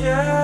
Yeah.